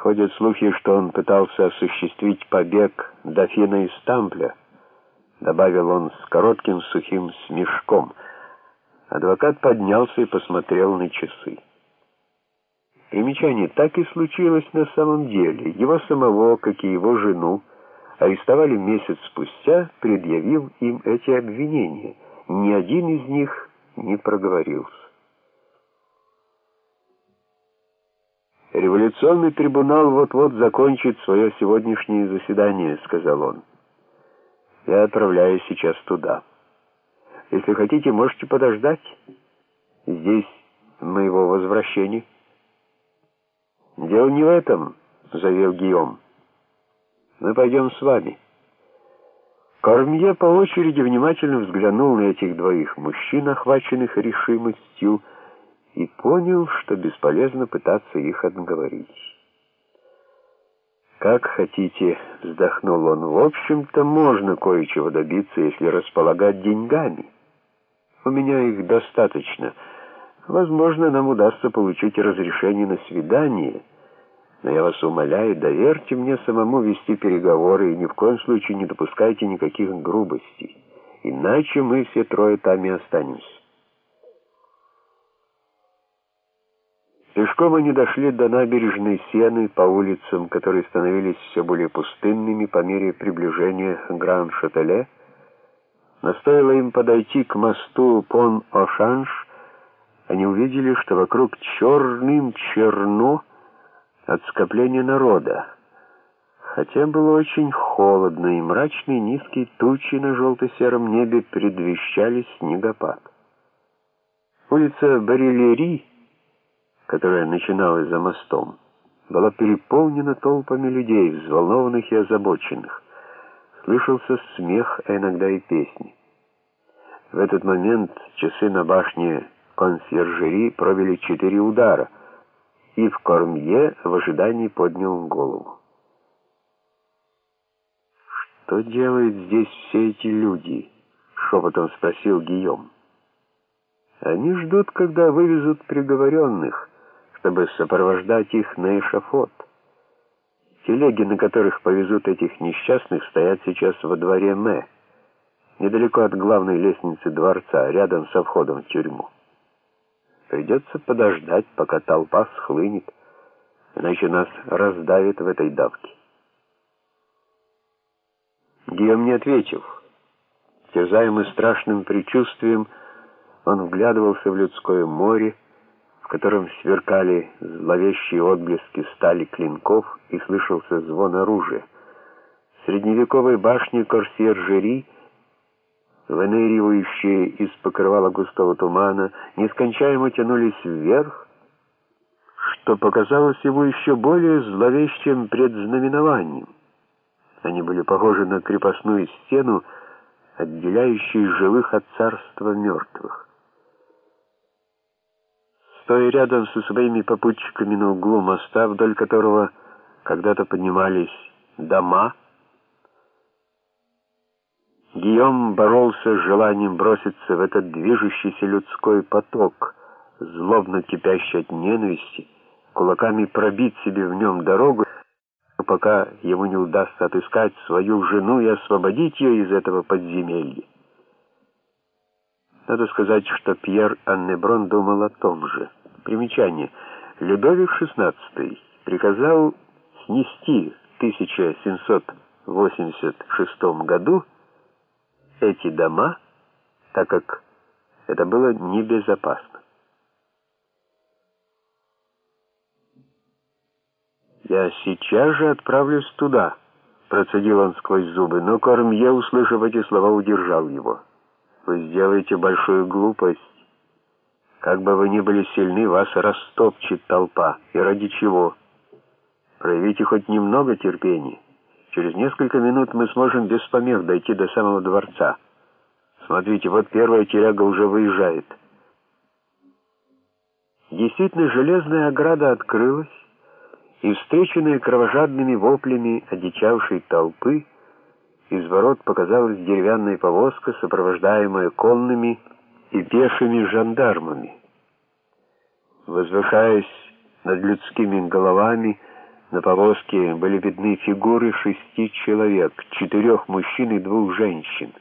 Ходят слухи, что он пытался осуществить побег дофина из Тампля, добавил он с коротким сухим смешком. Адвокат поднялся и посмотрел на часы. Примечание так и случилось на самом деле. Его самого, как и его жену, арестовали месяц спустя, предъявив им эти обвинения. Ни один из них не проговорился. «Революционный трибунал вот-вот закончит свое сегодняшнее заседание», — сказал он. «Я отправляюсь сейчас туда. Если хотите, можете подождать здесь моего возвращения». «Дело не в этом», — заявил Гийом. «Мы пойдем с вами». Кормье по очереди внимательно взглянул на этих двоих мужчин, охваченных решимостью, и понял, что бесполезно пытаться их отговорить. «Как хотите», — вздохнул он, — «в общем-то можно кое-чего добиться, если располагать деньгами. У меня их достаточно. Возможно, нам удастся получить разрешение на свидание, но я вас умоляю, доверьте мне самому вести переговоры и ни в коем случае не допускайте никаких грубостей, иначе мы все трое там и останемся». Пешком они дошли до набережной Сены по улицам, которые становились все более пустынными по мере приближения Гран-Шателе. Но стоило им подойти к мосту Пон-О-Шанш, они увидели, что вокруг черным черно от скопления народа. Хотя было очень холодно, и мрачные низкие тучи на желто-сером небе предвещали снегопад. Улица Барилери которая начиналась за мостом, была переполнена толпами людей, взволнованных и озабоченных. Слышался смех, а иногда и песни. В этот момент часы на башне консьержери провели четыре удара, и в Кормье в ожидании поднял голову. «Что делают здесь все эти люди?» — шепотом спросил Гийом. «Они ждут, когда вывезут приговоренных» чтобы сопровождать их на эшафот. Телеги, на которых повезут этих несчастных, стоят сейчас во дворе Мэ, недалеко от главной лестницы дворца, рядом со входом в тюрьму. Придется подождать, пока толпа схлынет, иначе нас раздавит в этой давке. Гийом не ответил. Терзаемый страшным предчувствием, он вглядывался в людское море, котором сверкали зловещие отблески стали клинков и слышался звон оружия. В средневековой башне Корсьержери, выныривающие из покрывала густого тумана, нескончаемо тянулись вверх, что показалось ему еще более зловещим предзнаменованием. Они были похожи на крепостную стену, отделяющую живых от царства мертвых. Стоя рядом со своими попутчиками на углу моста, вдоль которого когда-то поднимались дома, Гийом боролся с желанием броситься в этот движущийся людской поток, злобно кипящий от ненависти, кулаками пробить себе в нем дорогу, пока ему не удастся отыскать свою жену и освободить ее из этого подземелья. Надо сказать, что Пьер Аннеброн думал о том же. Примечание. Людовик XVI приказал снести в 1786 году эти дома, так как это было небезопасно. «Я сейчас же отправлюсь туда», — процедил он сквозь зубы, но Кормье, услышав эти слова, удержал его. «Вы сделаете большую глупость, как бы вы ни были сильны, вас растопчет толпа. И ради чего? Проявите хоть немного терпения. Через несколько минут мы сможем без помех дойти до самого дворца. Смотрите, вот первая теряга уже выезжает. Действительно, железная ограда открылась, и, встреченная кровожадными воплями одичавшей толпы, из ворот показалась деревянная повозка, сопровождаемая конными и пешими жандармами. Возвышаясь над людскими головами, На повозке были видны фигуры шести человек, четырех мужчин и двух женщин.